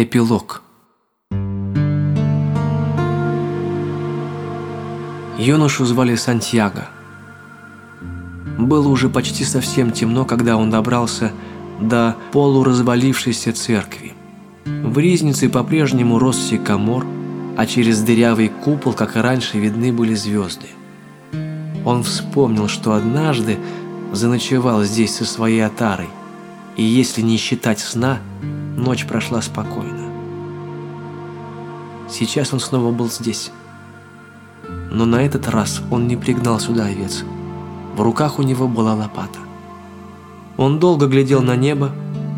Эпилог Юношу звали Сантьяго. Было уже почти совсем темно, когда он добрался до полуразвалившейся церкви. В ризнице по-прежнему рос сикамор, а через дырявый купол, как и раньше, видны были звезды. Он вспомнил, что однажды заночевал здесь со своей отарой, и если не считать сна, ночь прошла спокойно. Сейчас он снова был здесь. Но на этот раз он не пригнал сюда овец. В руках у него была лопата. Он долго глядел на небо,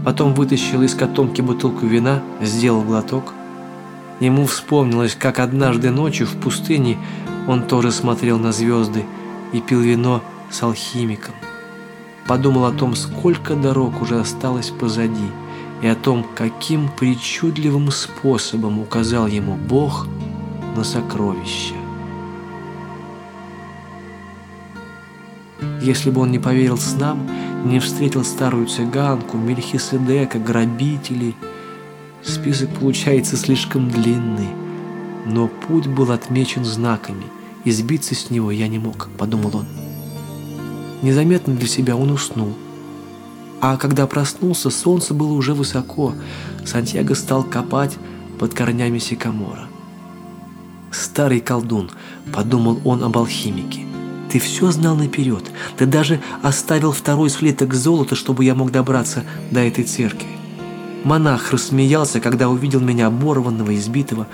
потом вытащил из котомки бутылку вина, сделал глоток. Ему вспомнилось, как однажды ночью в пустыне он тоже смотрел на звезды и пил вино с алхимиком. Подумал о том, сколько дорог уже осталось позади, и о том, каким причудливым способом указал ему Бог на сокровища. Если бы он не поверил снам, не встретил старую цыганку, Мельхиседека, грабителей, список получается слишком длинный. Но путь был отмечен знаками, и сбиться с него я не мог, подумал он. Незаметно для себя он уснул. А когда проснулся, солнце было уже высоко. Сантьяго стал копать под корнями сикамора. «Старый колдун», — подумал он об алхимике. Ты все знал наперед. Ты даже оставил второй слиток золота, чтобы я мог добраться до этой церкви. Монах рассмеялся, когда увидел меня оборванного, избитого.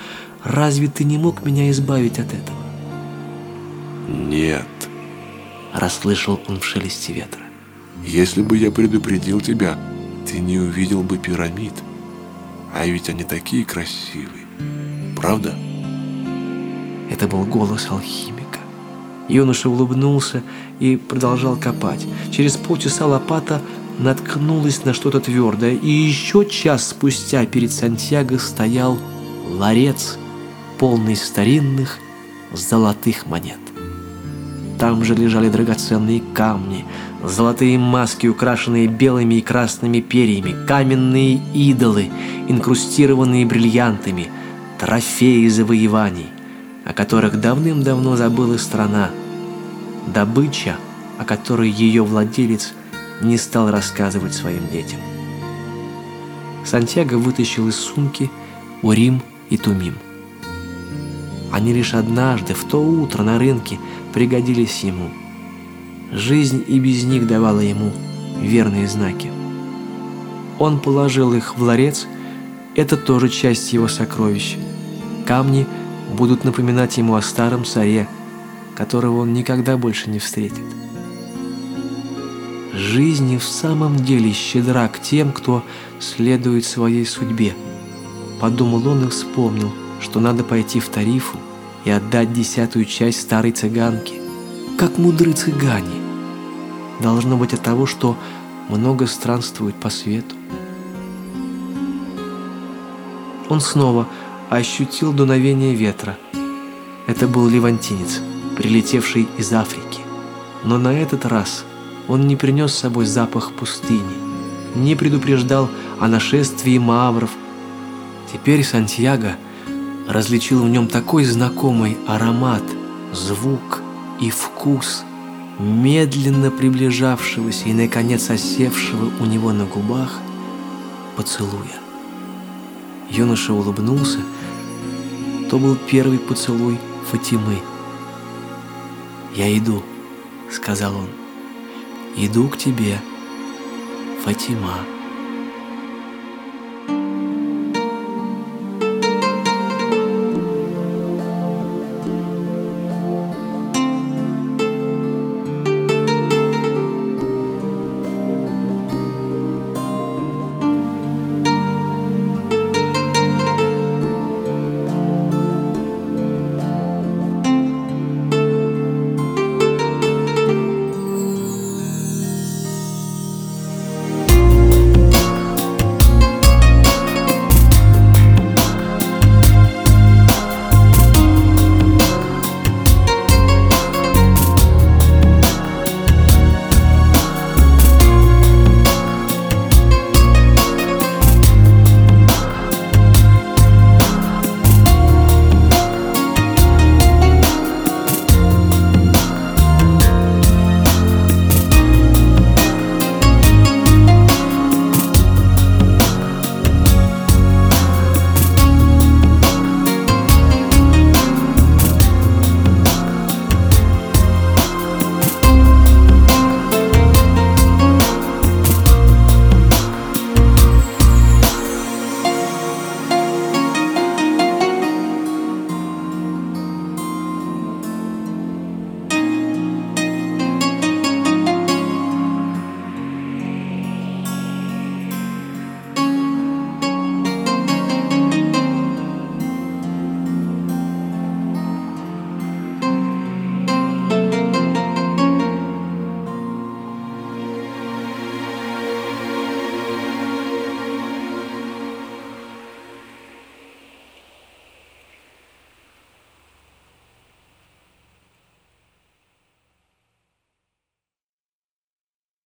Разве ты не мог меня избавить от этого? Нет. Расслышал он в шелесте ветра. Если бы я предупредил тебя, ты не увидел бы пирамид. А ведь они такие красивые. Правда? Это был голос алхимика. Юноша улыбнулся и продолжал копать. Через полчаса лопата наткнулась на что-то твердое, и еще час спустя перед Сантьяго стоял ларец, полный старинных золотых монет. Там же лежали драгоценные камни, золотые маски, украшенные белыми и красными перьями, каменные идолы, инкрустированные бриллиантами, трофеи завоеваний о которых давным-давно забыла страна, добыча, о которой ее владелец не стал рассказывать своим детям. Сантьяго вытащил из сумки Урим и Тумим. Они лишь однажды, в то утро на рынке, пригодились ему. Жизнь и без них давала ему верные знаки. Он положил их в ларец, это тоже часть его сокровищ. Камни – будут напоминать ему о старом царе, которого он никогда больше не встретит. Жизнь в самом деле щедра к тем, кто следует своей судьбе. Подумал он и вспомнил, что надо пойти в Тарифу и отдать десятую часть старой цыганки. Как мудры цыгане. Должно быть от того, что много странствует по свету. Он снова ощутил дуновение ветра. Это был левантинец, прилетевший из Африки. Но на этот раз он не принес с собой запах пустыни, не предупреждал о нашествии мавров. Теперь Сантьяго различил в нем такой знакомый аромат, звук и вкус медленно приближавшегося и, наконец, осевшего у него на губах поцелуя. Юноша улыбнулся. То был первый поцелуй Фатимы. «Я иду», — сказал он. «Иду к тебе, Фатима».